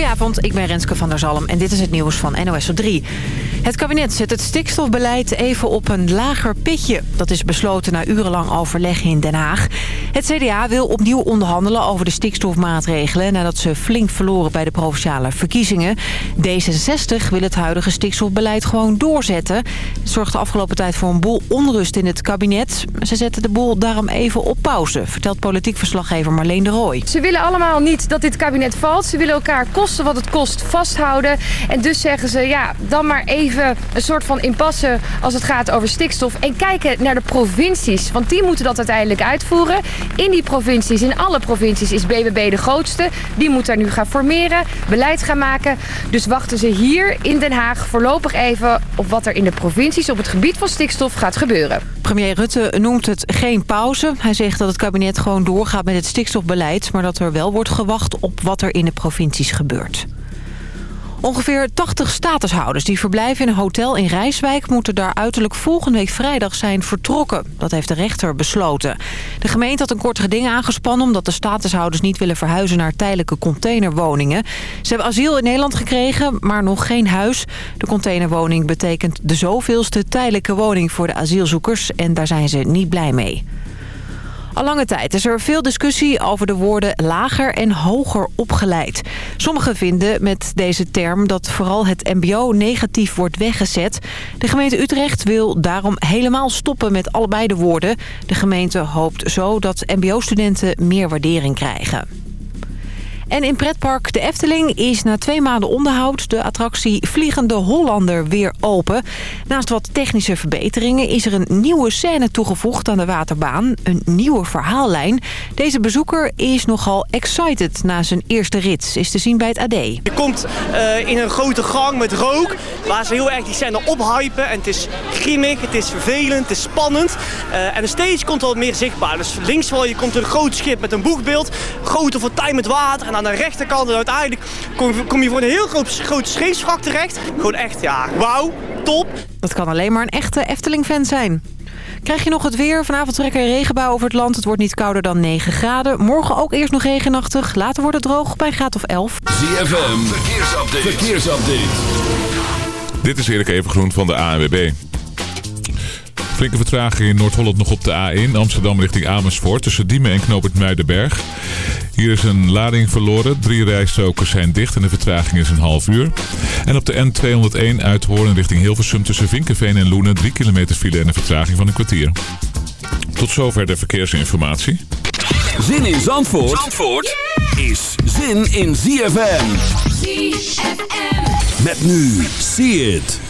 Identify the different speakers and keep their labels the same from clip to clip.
Speaker 1: Goedenavond, ik ben Renske van der Zalm en dit is het nieuws van NOS op 3. Het kabinet zet het stikstofbeleid even op een lager pitje. Dat is besloten na urenlang overleg in Den Haag. Het CDA wil opnieuw onderhandelen over de stikstofmaatregelen... nadat ze flink verloren bij de provinciale verkiezingen. D66 wil het huidige stikstofbeleid gewoon doorzetten. Het zorgt de afgelopen tijd voor een boel onrust in het kabinet. Ze zetten de boel daarom even op pauze, vertelt politiek verslaggever Marleen de Rooij.
Speaker 2: Ze willen allemaal niet dat dit kabinet valt. Ze willen elkaar kosten wat het kost vasthouden. En dus zeggen ze, ja, dan maar even een soort van impasse als het gaat over stikstof. En kijken naar de provincies, want die moeten dat uiteindelijk uitvoeren. In die provincies, in alle provincies, is BBB de grootste. Die moet daar nu gaan formeren, beleid gaan maken. Dus wachten ze hier in Den Haag voorlopig even op wat er in de provincies op het gebied van stikstof gaat gebeuren.
Speaker 1: Premier Rutte noemt het geen pauze. Hij zegt dat het kabinet gewoon doorgaat met het stikstofbeleid... maar dat er wel wordt gewacht op wat er in de provincies gebeurt. Ongeveer 80 statushouders die verblijven in een hotel in Rijswijk... moeten daar uiterlijk volgende week vrijdag zijn vertrokken. Dat heeft de rechter besloten. De gemeente had een kort geding aangespannen... omdat de statushouders niet willen verhuizen naar tijdelijke containerwoningen. Ze hebben asiel in Nederland gekregen, maar nog geen huis. De containerwoning betekent de zoveelste tijdelijke woning voor de asielzoekers... en daar zijn ze niet blij mee. Al lange tijd is er veel discussie over de woorden lager en hoger opgeleid. Sommigen vinden met deze term dat vooral het mbo negatief wordt weggezet. De gemeente Utrecht wil daarom helemaal stoppen met allebei de woorden. De gemeente hoopt zo dat mbo-studenten meer waardering krijgen. En in pretpark De Efteling is na twee maanden onderhoud de attractie Vliegende Hollander weer open. Naast wat technische verbeteringen is er een nieuwe scène toegevoegd aan de waterbaan. Een nieuwe verhaallijn. Deze bezoeker is nogal excited na zijn eerste rit. Is te zien bij het AD.
Speaker 3: Je komt uh, in een grote gang met rook waar ze heel erg die scène ophypen. En het is grimmig, het is vervelend, het is spannend. Uh, en de stage komt al meer zichtbaar. Dus links van je komt een groot schip met een boegbeeld. Grote fontein met water aan de rechterkant. En uiteindelijk kom, kom je voor een heel groot, groot terecht. Gewoon echt, ja, wauw, top.
Speaker 1: Dat kan alleen maar een echte Efteling-fan zijn. Krijg je nog het weer? Vanavond trekken regenbuien over het land. Het wordt niet kouder dan 9 graden. Morgen ook eerst nog regenachtig. Later wordt het droog bij graad of 11.
Speaker 4: ZFM, verkeersupdate. verkeersupdate. Dit is Erik Evengroen van de ANWB. Flinke vertraging in Noord-Holland nog op de A1 Amsterdam richting Amersfoort tussen Diemen en Knoop het Muidenberg. Hier is een lading verloren. Drie rijstokers zijn dicht en de vertraging is een half uur. En op de N201 uit Hoorn richting Hilversum tussen Vinkenveen en Loenen 3 kilometer file en een vertraging van een kwartier. Tot zover de verkeersinformatie.
Speaker 5: Zin in Zandvoort, Zandvoort is zin in ZFM. ZFM. Met nu, see it.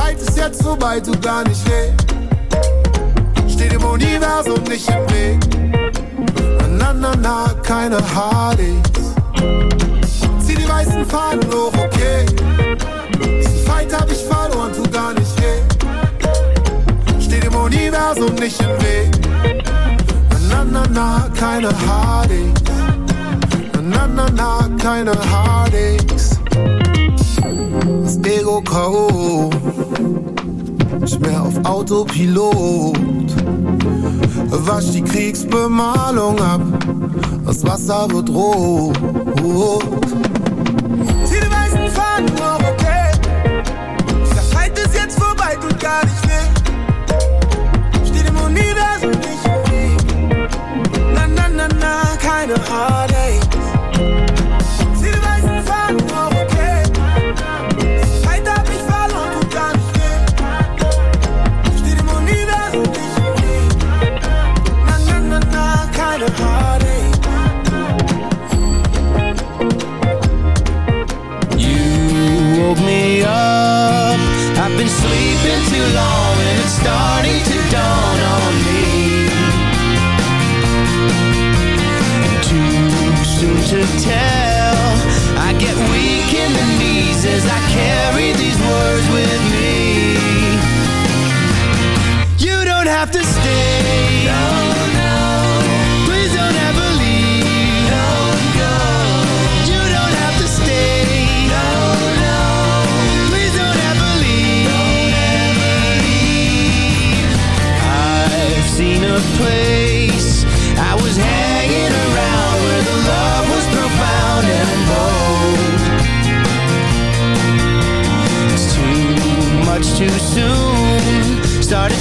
Speaker 6: Fight ist jetzt vorbei, tut gar nicht weh. Steht im Universum nicht im Weg. Na, na, na, keine Hardys. Zieh die weißen Fahnen hoch, okay. Diesen Fight hab ich verloren, tut gar nicht weh. Steht im Universum nicht im Weg. Na, na, na, keine Hardys. Na, na, na, keine Hardys. Das Ego K.O nicht mehr auf Autopilot. Wasch die Kriegsbemalung ab, das Wasser wird rot. Zieh die weißen Fahnen hoch, okay. Der Fight ist jetzt vorbei, tut gar nicht weh. Steht im Universum nicht im Weg. Na, na, na, na, keine Heartache.
Speaker 7: starting to dawn on me. Too soon to tell. I get weak in the knees as I carry too soon. Started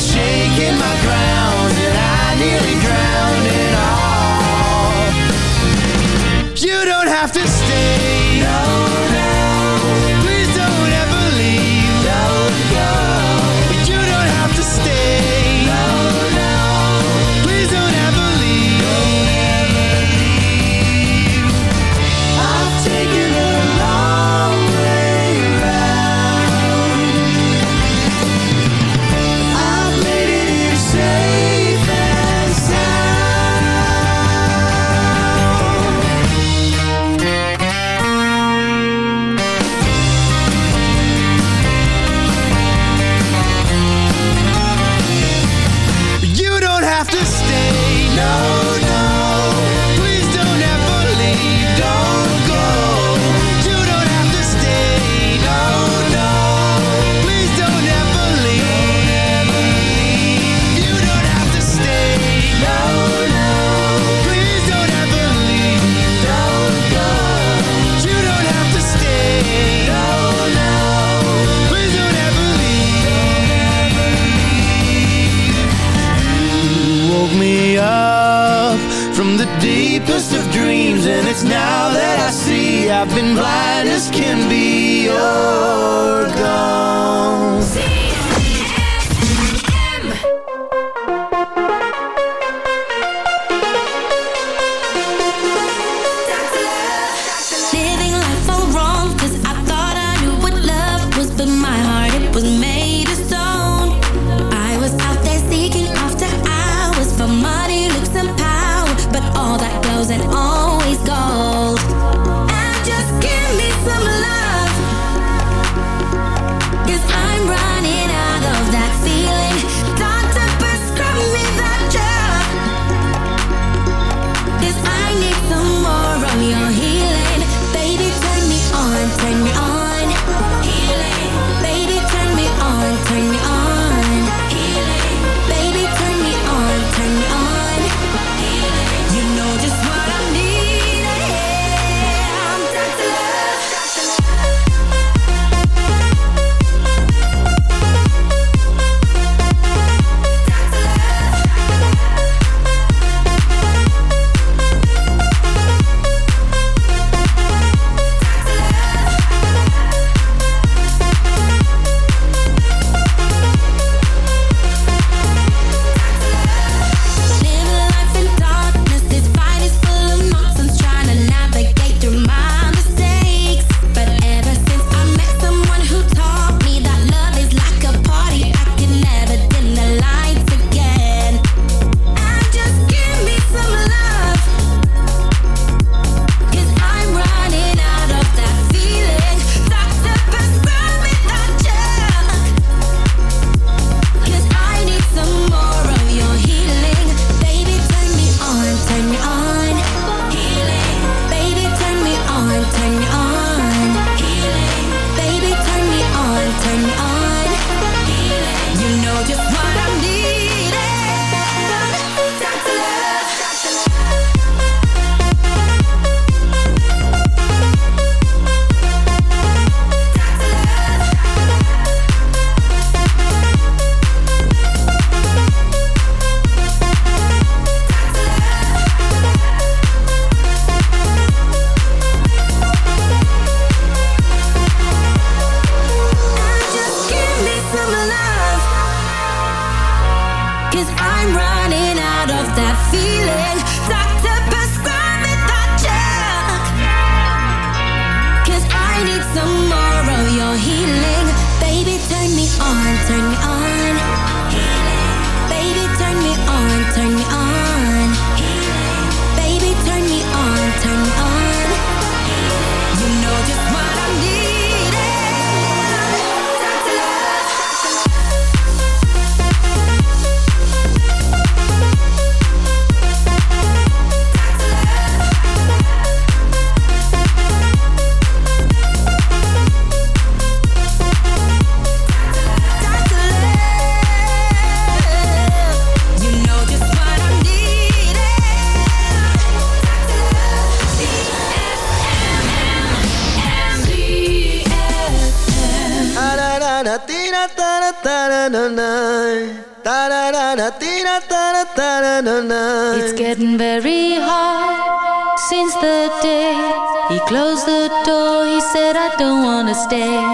Speaker 7: Stay.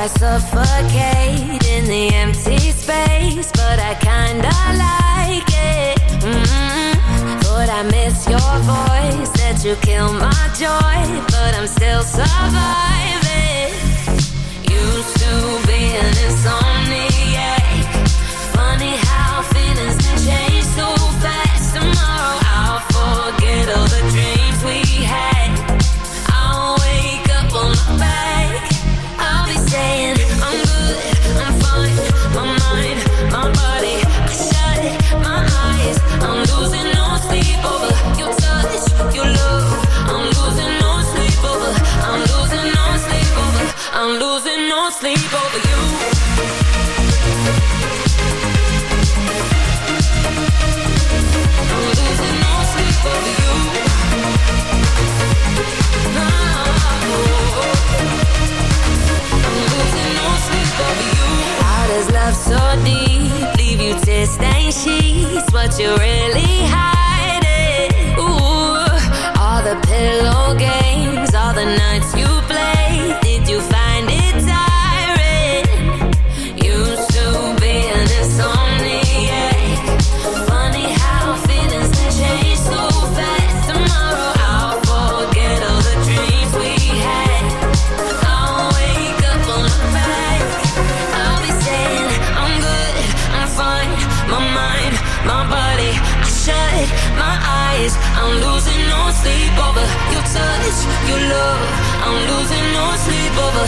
Speaker 7: I
Speaker 8: suffocate in the empty space, but I kinda like it. Mm -hmm. Thought I missed your voice, that you kill my joy, but I'm still surviving. Used to be an insomnia.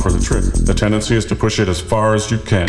Speaker 9: for
Speaker 5: the
Speaker 10: trip. The tendency is to push it as far as you can.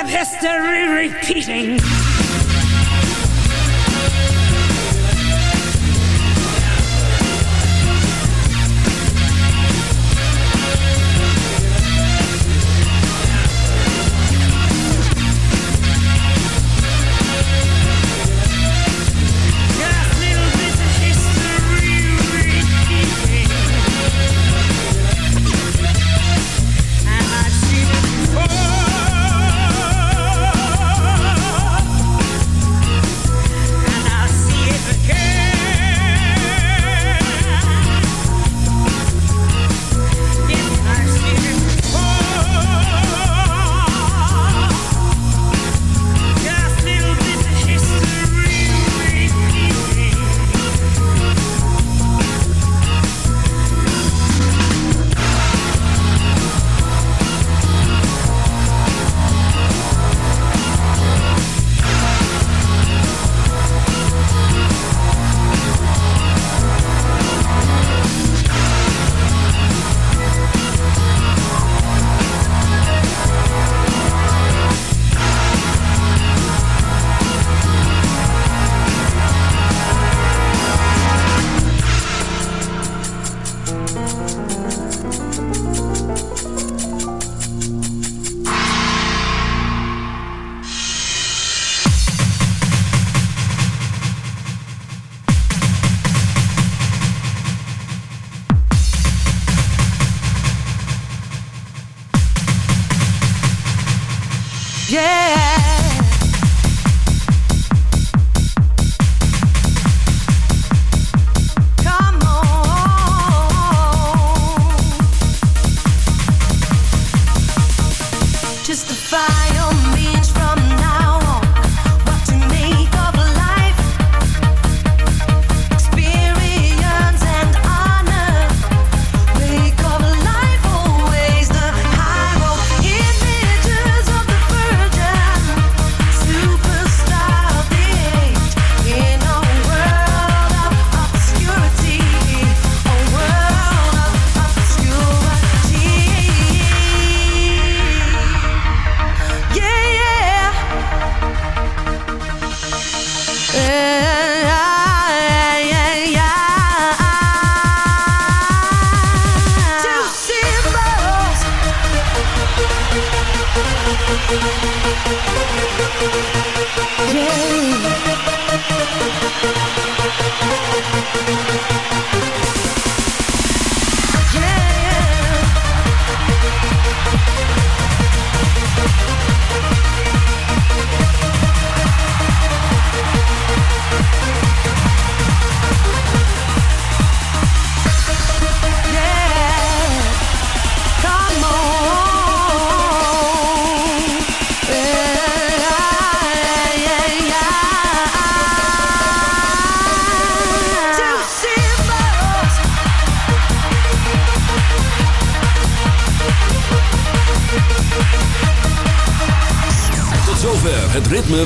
Speaker 11: of history repeating.